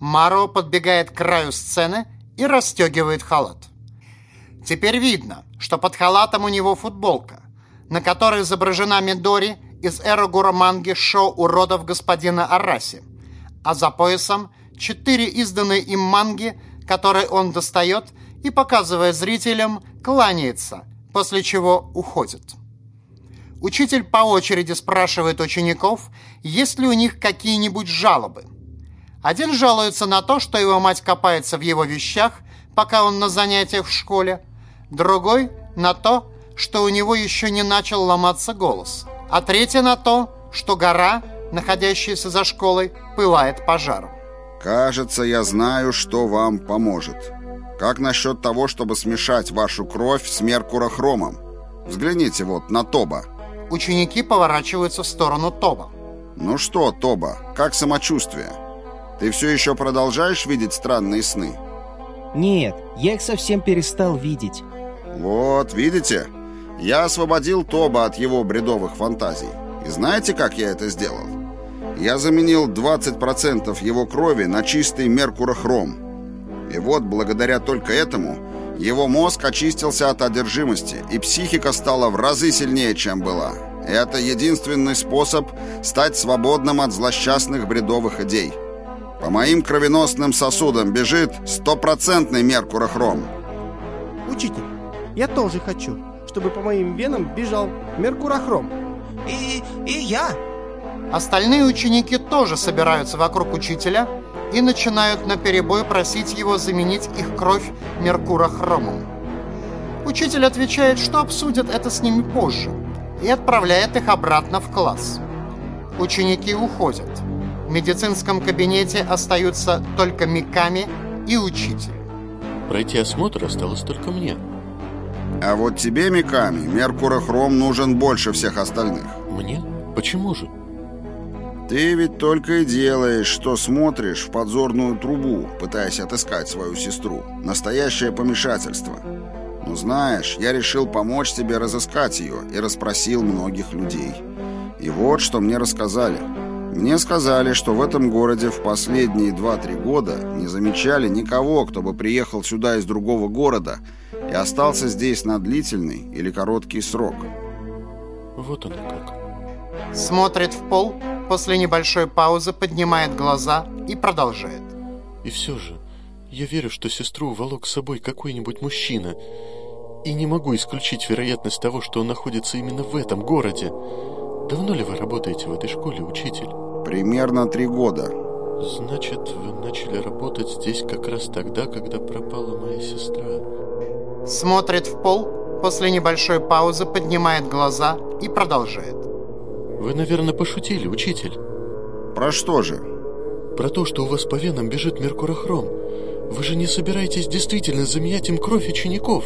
Маро подбегает к краю сцены и расстегивает халат. Теперь видно, что под халатом у него футболка, на которой изображена Мидори из Эрогура манги «Шоу уродов господина Араси», а за поясом четыре изданные им манги, которые он достает и, показывая зрителям, кланяется, после чего уходит. Учитель по очереди спрашивает учеников, есть ли у них какие-нибудь жалобы. Один жалуется на то, что его мать копается в его вещах, пока он на занятиях в школе, другой – на то, что у него еще не начал ломаться голос, а третий на то, что гора, находящаяся за школой, пылает пожаром. Кажется, я знаю, что вам поможет. Как насчет того, чтобы смешать вашу кровь с меркурохромом? Взгляните вот на Тоба. Ученики поворачиваются в сторону Тоба. Ну что, Тоба, как самочувствие? Ты все еще продолжаешь видеть странные сны? Нет, я их совсем перестал видеть. Вот, видите? Я освободил Тоба от его бредовых фантазий. И знаете, как я это сделал? Я заменил 20% его крови на чистый меркурохром. И вот, благодаря только этому, его мозг очистился от одержимости, и психика стала в разы сильнее, чем была. Это единственный способ стать свободным от злосчастных бредовых идей. По моим кровеносным сосудам бежит стопроцентный меркурохром. Учитель, я тоже хочу, чтобы по моим венам бежал меркурохром. И, и я. Остальные ученики тоже собираются вокруг учителя и начинают наперебой просить его заменить их кровь меркурохромом. Учитель отвечает, что обсудят это с ними позже, и отправляет их обратно в класс. Ученики уходят. В медицинском кабинете остаются только Миками и учитель. Пройти осмотр осталось только мне. А вот тебе, Миками, меркурохром нужен больше всех остальных. Мне? Почему же? Ты ведь только и делаешь, что смотришь в подзорную трубу, пытаясь отыскать свою сестру. Настоящее помешательство. Но знаешь, я решил помочь тебе разыскать ее и расспросил многих людей. И вот что мне рассказали. Мне сказали, что в этом городе в последние 2-3 года не замечали никого, кто бы приехал сюда из другого города и остался здесь на длительный или короткий срок. Вот оно как. Смотрит в пол, после небольшой паузы поднимает глаза и продолжает. И все же, я верю, что сестру волок с собой какой-нибудь мужчина. И не могу исключить вероятность того, что он находится именно в этом городе. Давно ли вы работаете в этой школе, учитель? Примерно три года. Значит, вы начали работать здесь как раз тогда, когда пропала моя сестра. Смотрит в пол, после небольшой паузы поднимает глаза и продолжает. Вы, наверное, пошутили, учитель. Про что же? Про то, что у вас по венам бежит меркурохром. Вы же не собираетесь действительно заменять им кровь учеников?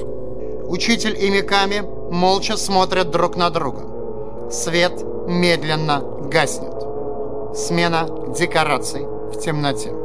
Учитель и Миками молча смотрят друг на друга. Свет медленно гаснет. Смена декораций в темноте.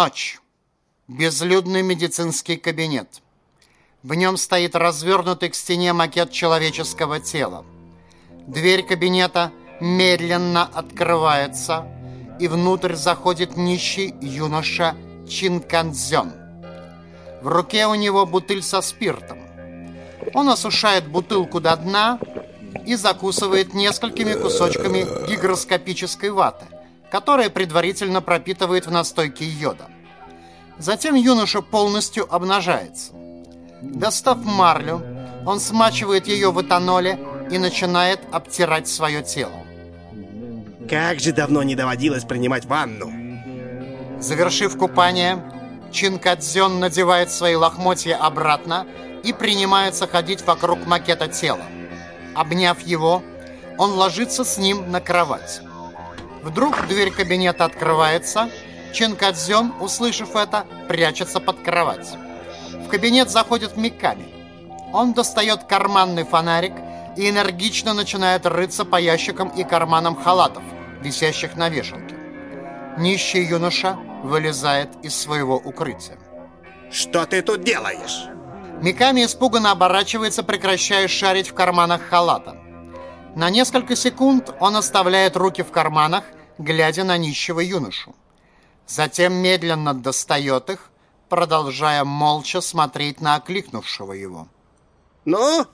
Ночь. Безлюдный медицинский кабинет. В нем стоит развернутый к стене макет человеческого тела. Дверь кабинета медленно открывается, и внутрь заходит нищий юноша Чинканзен. В руке у него бутыль со спиртом. Он осушает бутылку до дна и закусывает несколькими кусочками гигроскопической ваты, которая предварительно пропитывает в настойке йода. Затем юноша полностью обнажается. Достав марлю, он смачивает ее в этаноле и начинает обтирать свое тело. Как же давно не доводилось принимать ванну. Завершив купание, Чинкадзен надевает свои лохмотья обратно и принимается ходить вокруг макета тела. Обняв его, он ложится с ним на кровать. Вдруг дверь кабинета открывается, Чинкадзен, услышав это, прячется под кровать. В кабинет заходит Миками. Он достает карманный фонарик и энергично начинает рыться по ящикам и карманам халатов, висящих на вешалке. Нищий юноша вылезает из своего укрытия. Что ты тут делаешь? Миками испуганно оборачивается, прекращая шарить в карманах халата. На несколько секунд он оставляет руки в карманах, глядя на нищего юношу. Затем медленно достает их, продолжая молча смотреть на окликнувшего его. «Ну,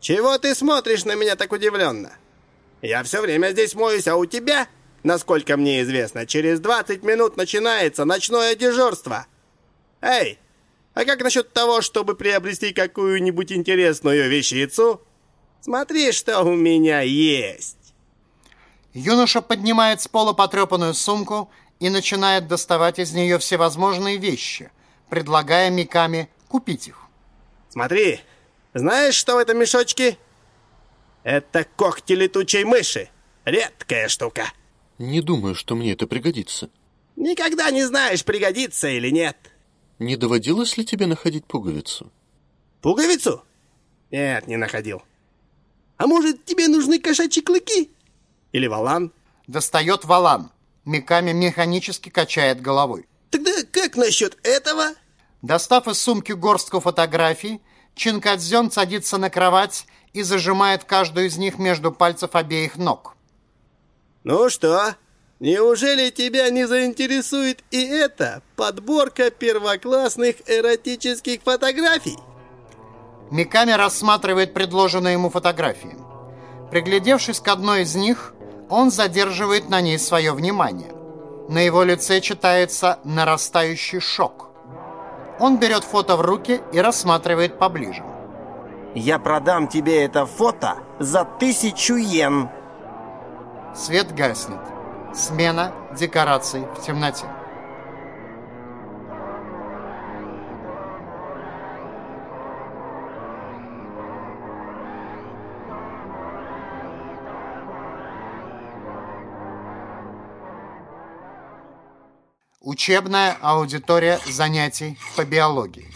чего ты смотришь на меня так удивленно? Я все время здесь моюсь, а у тебя, насколько мне известно, через 20 минут начинается ночное дежурство. Эй, а как насчет того, чтобы приобрести какую-нибудь интересную вещицу? Смотри, что у меня есть!» Юноша поднимает с пола потрепанную сумку и начинает доставать из нее всевозможные вещи, предлагая Миками купить их. «Смотри, знаешь, что в этом мешочке?» «Это когти летучей мыши. Редкая штука». Не думаю, что мне это пригодится. Никогда не знаешь, пригодится или нет. Не доводилось ли тебе находить пуговицу? Пуговицу? Нет, не находил. А может, тебе нужны кошачьи клыки? Или валан? Достает валан. Миками механически качает головой. Тогда как насчет этого? Достав из сумки горстку фотографий, Чинкадзен садится на кровать и зажимает каждую из них между пальцев обеих ног. Ну что, неужели тебя не заинтересует и это подборка первоклассных эротических фотографий? Миками рассматривает предложенные ему фотографии. Приглядевшись к одной из них, он задерживает на ней свое внимание. На его лице читается нарастающий шок. Он берет фото в руки и рассматривает поближе. Я продам тебе это фото за тысячу йен. Свет гаснет. Смена декораций в темноте. Учебная аудитория занятий по биологии.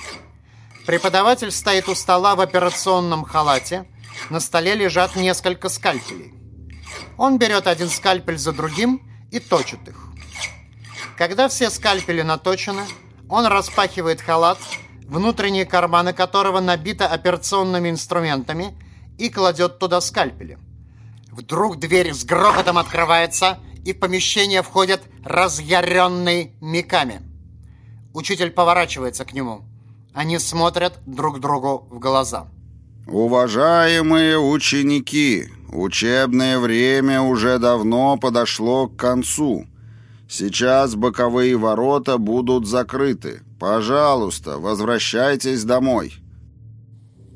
Преподаватель стоит у стола в операционном халате. На столе лежат несколько скальпелей. Он берет один скальпель за другим и точит их. Когда все скальпели наточены, он распахивает халат, внутренние карманы которого набиты операционными инструментами, и кладет туда скальпели. Вдруг дверь с грохотом открывается, и в помещение входит разъяренный Миками. Учитель поворачивается к нему. Они смотрят друг другу в глаза. Уважаемые ученики, учебное время уже давно подошло к концу. Сейчас боковые ворота будут закрыты. Пожалуйста, возвращайтесь домой.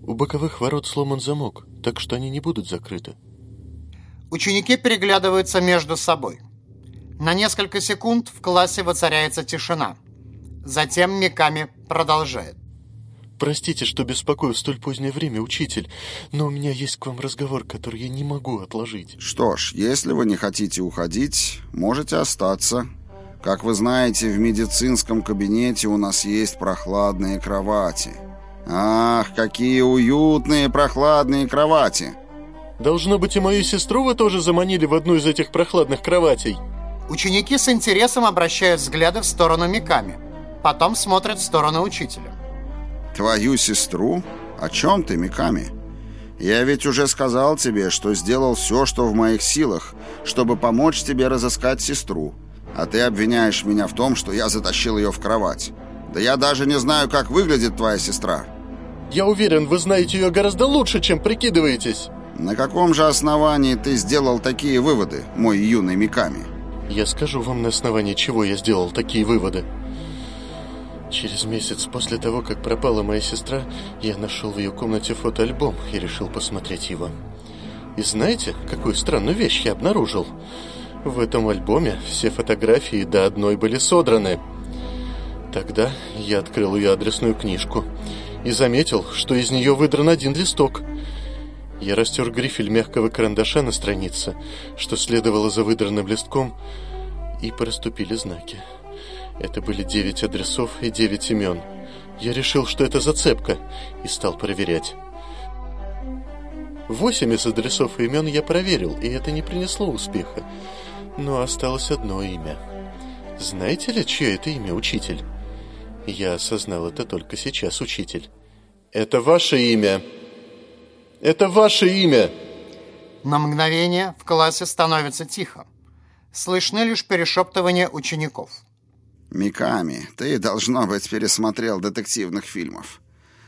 У боковых ворот сломан замок, так что они не будут закрыты. Ученики переглядываются между собой. На несколько секунд в классе воцаряется тишина. Затем Миками продолжает. Простите, что беспокою в столь позднее время, учитель, но у меня есть к вам разговор, который я не могу отложить. Что ж, если вы не хотите уходить, можете остаться. Как вы знаете, в медицинском кабинете у нас есть прохладные кровати. Ах, какие уютные прохладные кровати! Должно быть, и мою сестру вы тоже заманили в одну из этих прохладных кроватей. Ученики с интересом обращают взгляды в сторону Миками, потом смотрят в сторону учителя. Твою сестру? О чем ты, Миками? Я ведь уже сказал тебе, что сделал все, что в моих силах, чтобы помочь тебе разыскать сестру. А ты обвиняешь меня в том, что я затащил ее в кровать. Да я даже не знаю, как выглядит твоя сестра. Я уверен, вы знаете ее гораздо лучше, чем прикидываетесь. На каком же основании ты сделал такие выводы, мой юный Миками? Я скажу вам на основании чего я сделал такие выводы. Через месяц после того, как пропала моя сестра, я нашел в ее комнате фотоальбом и решил посмотреть его. И знаете, какую странную вещь я обнаружил? В этом альбоме все фотографии до одной были содраны. Тогда я открыл ее адресную книжку и заметил, что из нее выдран один листок. Я растер грифель мягкого карандаша на странице, что следовало за выдранным листком, и проступили знаки. Это были девять адресов и девять имен. Я решил, что это зацепка, и стал проверять. Восемь из адресов и имен я проверил, и это не принесло успеха. Но осталось одно имя. Знаете ли, чье это имя, учитель? Я осознал это только сейчас, учитель. Это ваше имя. Это ваше имя. На мгновение в классе становится тихо. Слышны лишь перешептывания учеников. Миками, ты, должно быть, пересмотрел детективных фильмов.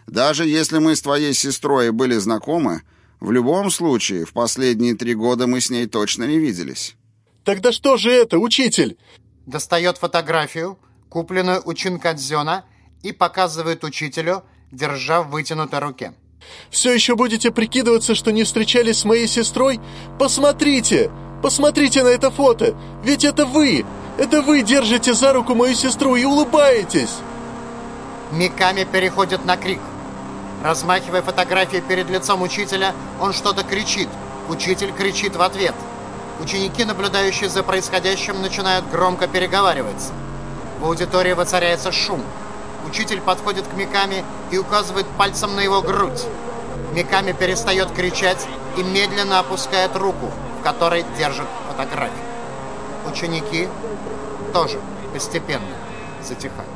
Даже если мы с твоей сестрой были знакомы, в любом случае, в последние три года мы с ней точно не виделись. Тогда что же это, учитель? Достает фотографию, купленную у Чинкадзёна, и показывает учителю, держа в вытянутой руке. Все еще будете прикидываться, что не встречались с моей сестрой? Посмотрите! Посмотрите на это фото! Ведь это вы! Это вы держите за руку мою сестру и улыбаетесь!» Миками переходит на крик. Размахивая фотографии перед лицом учителя, он что-то кричит. Учитель кричит в ответ. Ученики, наблюдающие за происходящим, начинают громко переговариваться. В аудитории воцаряется шум. Учитель подходит к Миками и указывает пальцем на его грудь. Миками перестает кричать и медленно опускает руку, в которой держит фотографию. Ученики тоже постепенно затихают.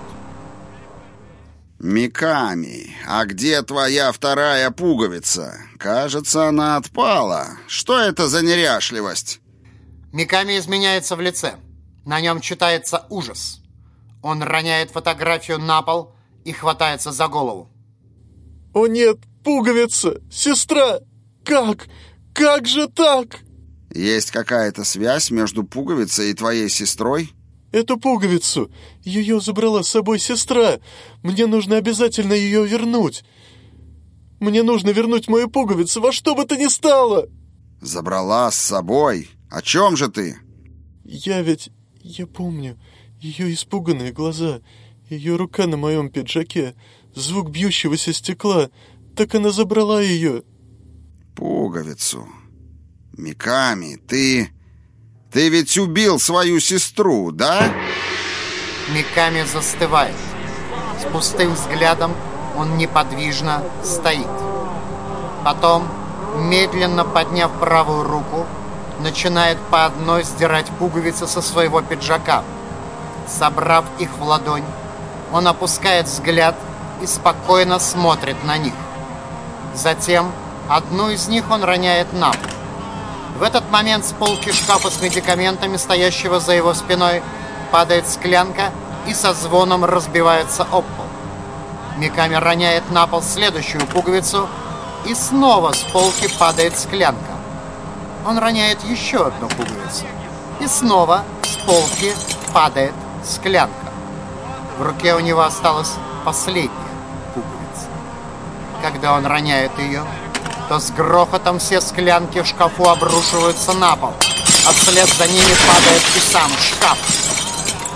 Миками, а где твоя вторая пуговица? Кажется, она отпала. Что это за неряшливость? Миками изменяется в лице. На нем читается ужас. Он роняет фотографию на пол и хватается за голову. «О нет, пуговица! Сестра! Как? Как же так?» Есть какая-то связь между пуговицей и твоей сестрой? Эту пуговицу! Ее забрала с собой сестра! Мне нужно обязательно ее вернуть! Мне нужно вернуть мою пуговицу во что бы то ни стало!» «Забрала с собой? О чем же ты?» «Я ведь... Я помню. Ее испуганные глаза, ее рука на моем пиджаке, звук бьющегося стекла. Так она забрала ее». «Пуговицу. Миками, ты... Ты ведь убил свою сестру, да?» Миками застывает. С пустым взглядом он неподвижно стоит. Потом, медленно подняв правую руку, начинает по одной сдирать пуговицы со своего пиджака. Собрав их в ладонь, он опускает взгляд и спокойно смотрит на них. Затем одну из них он роняет на пол. В этот момент с полки шкафа с медикаментами, стоящего за его спиной, падает склянка и со звоном разбивается об пол. Миками роняет на пол следующую пуговицу, и снова с полки падает склянка. Он роняет еще одну пуговицу, и снова с полки падает склянка. В руке у него осталась последняя пуговица. Когда он роняет ее, то с грохотом все склянки в шкафу обрушиваются на пол, а вслед за ними падает и сам шкаф.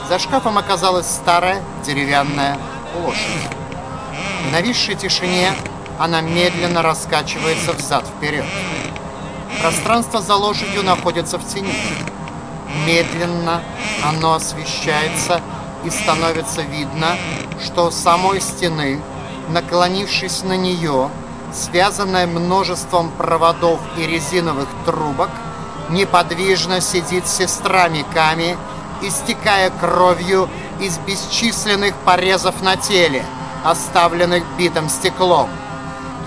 За шкафом оказалась старая деревянная лошадь. В нависшей тишине она медленно раскачивается взад-вперед. Пространство за лошадью находится в тени. Медленно оно освещается и становится видно, что у самой стены, наклонившись на нее, связанная множеством проводов и резиновых трубок, неподвижно сидит сестра Миками истекая кровью из бесчисленных порезов на теле, оставленных битым стеклом.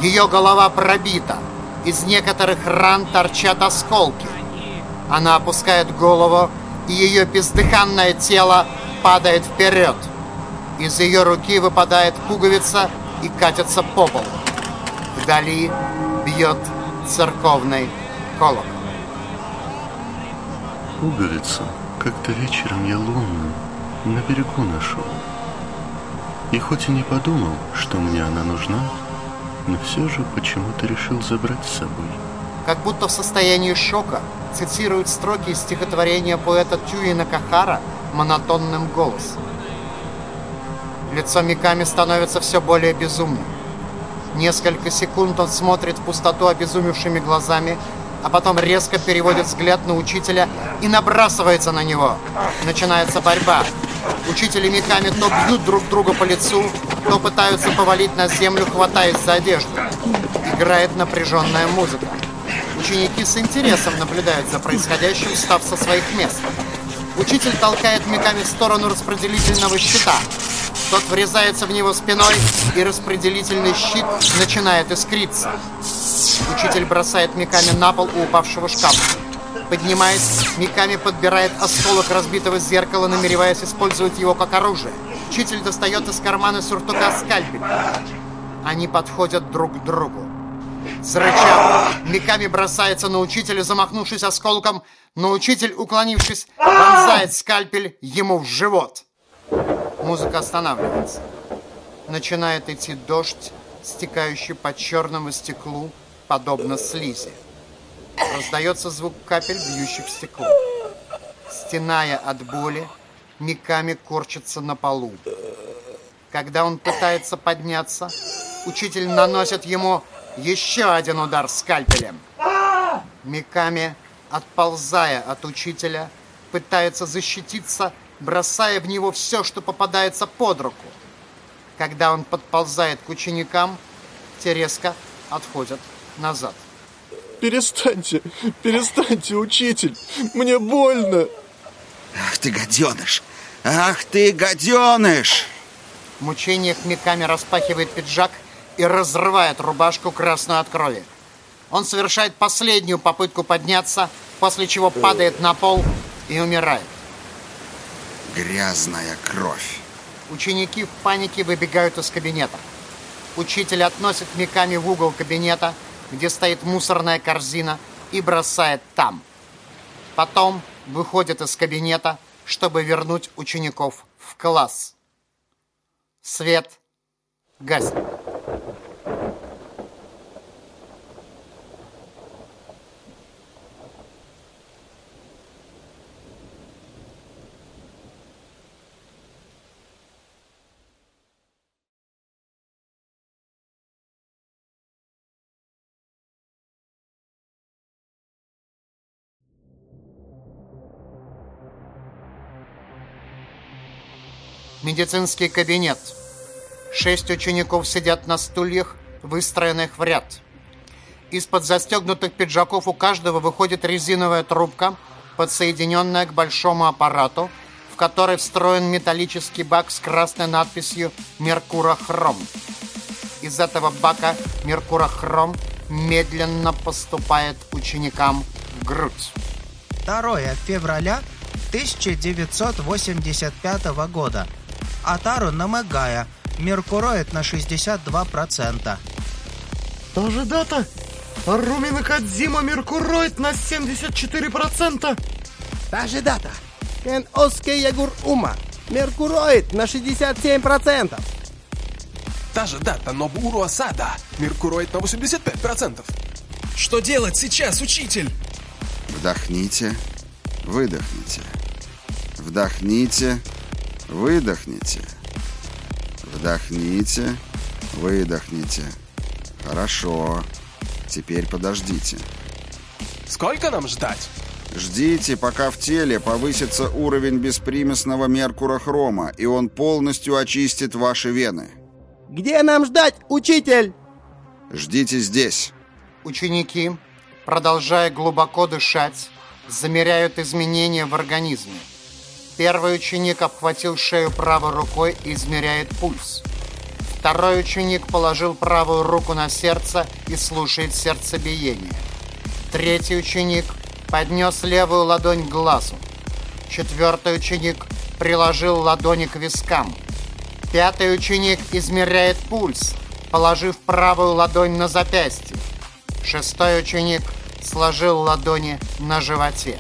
Ее голова пробита, из некоторых ран торчат осколки. Она опускает голову, и ее бездыханное тело падает вперед. Из ее руки выпадает пуговица и катится по полу. Вдали бьет церковный колокол. Пуговицу как-то вечером я лунную на берегу нашел. И хоть и не подумал, что мне она нужна, но все же почему-то решил забрать с собой. Как будто в состоянии шока цитирует строки из стихотворения поэта Тюина Кахара монотонным голосом. Лицо Миками становится все более безумным. Несколько секунд он смотрит в пустоту обезумевшими глазами, а потом резко переводит взгляд на учителя и набрасывается на него. Начинается борьба. Учители Миками то бьют друг друга по лицу, то пытаются повалить на землю, хватаясь за одежду. Играет напряженная музыка. Ученики с интересом наблюдают за происходящим, встав со своих мест. Учитель толкает Миками в сторону распределительного щита. Тот врезается в него спиной, и распределительный щит начинает искриться. Учитель бросает Миками на пол у упавшего шкафа. Поднимаясь, Миками подбирает осколок разбитого зеркала, намереваясь использовать его как оружие. Учитель достает из кармана сюртука скальпель. Они подходят друг к другу. Зарычав, Миками бросается на учителя, замахнувшись осколком, но учитель, уклонившись, вонзает скальпель ему в живот. Музыка останавливается. Начинает идти дождь, стекающий по черному стеклу, подобно слизи. Раздается звук капель, бьющих в стекло. Стеная от боли, Миками корчится на полу. Когда он пытается подняться, учитель наносит ему еще один удар скальпелем. Миками, отползая от учителя, пытается защититься, бросая в него все, что попадается под руку. Когда он подползает к ученикам, те резко отходят назад. Перестаньте, перестаньте, учитель, мне больно. Ах ты гаденыш! Ах ты гаденыш! В мучениях Миками распахивает пиджак и разрывает рубашку красную от крови. Он совершает последнюю попытку подняться, после чего падает на пол и умирает. Грязная кровь. Ученики в панике выбегают из кабинета. Учитель относит Миками в угол кабинета, где стоит мусорная корзина, и бросает там. Потом выходит из кабинета, чтобы вернуть учеников в класс. Свет гаснет. Медицинский кабинет. Шесть учеников сидят на стульях, выстроенных в ряд. Из-под застегнутых пиджаков у каждого выходит резиновая трубка, подсоединенная к большому аппарату, в который встроен металлический бак с красной надписью «Меркурохром». Из этого бака Меркурохром медленно поступает ученикам в грудь. 2 февраля 1985 года. Атару Намагая. Меркуроид на 62%. Та же дата. Аруми Накадзима Меркуроид на 74%. Та же дата. Кен Оске Ягур Ума. Меркуроид на 67%. Та же дата Нобуру Асада. Меркуроид на 85%. Что делать сейчас, учитель? Вдохните, выдохните. Вдохните, выдохните. Вдохните, выдохните. Хорошо. Теперь подождите. Сколько нам ждать? Ждите, пока в теле повысится уровень беспримесного меркурохрома, и он полностью очистит ваши вены. Где нам ждать, учитель? Ждите здесь. Ученики, продолжая глубоко дышать, замеряют изменения в организме. Первый ученик обхватил шею правой рукой и измеряет пульс. Второй ученик положил правую руку на сердце и слушает сердцебиение. Третий ученик поднес левую ладонь к глазу. Четвертый ученик приложил ладони к вискам. Пятый ученик измеряет пульс, положив правую ладонь на запястье. Шестой ученик сложил ладони на животе.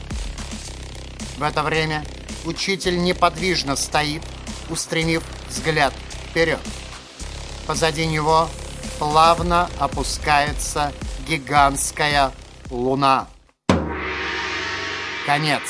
В это время учитель неподвижно стоит, устремив взгляд вперед. Позади него плавно опускается гигантская луна. Конец.